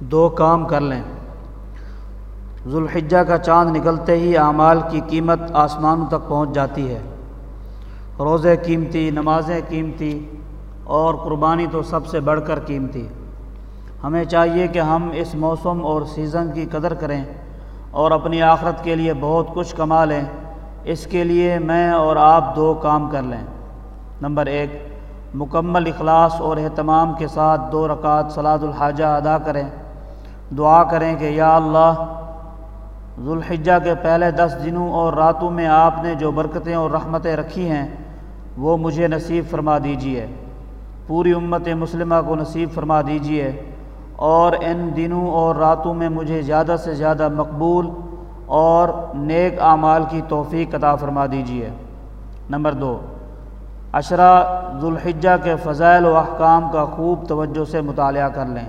دو کام کر لیں۔ ذوالحجہ کا چاند نکلتے ہی اعمال کی قیمت آسمانوں تک پہنچ جاتی ہے۔ روزے قیمتی، نمازیں قیمتی اور قربانی تو سب سے بڑھ کر قیمتی۔ ہمیں چاہیے کہ ہم اس موسم اور سیزن کی قدر کریں اور اپنی آخرت کے لیے بہت کچھ کما لیں۔ اس کے لیے میں اور آپ دو کام کر لیں۔ نمبر ایک، مکمل اخلاص اور اہتمام کے ساتھ دو رکعت صلاۃ الحاجہ ادا کریں۔ دعا کریں کہ یا اللہ، ذوالحجہ کے پہلے دس دنوں اور راتوں میں آپ نے جو برکتیں اور رحمتیں رکھی ہیں، وہ مجھے نصیب فرما دیجیے پوری امت مسلمہ کو نصیب فرما دیجیے اور ان دنوں اور راتوں میں مجھے زیادہ سے زیادہ مقبول اور نیک اعمال کی توفیق عطا فرما دیجیے نمبر دو، عشرہ ذوالحجہ کے فضائل و احکام کا خوب توجہ سے مطالعہ کر لیں۔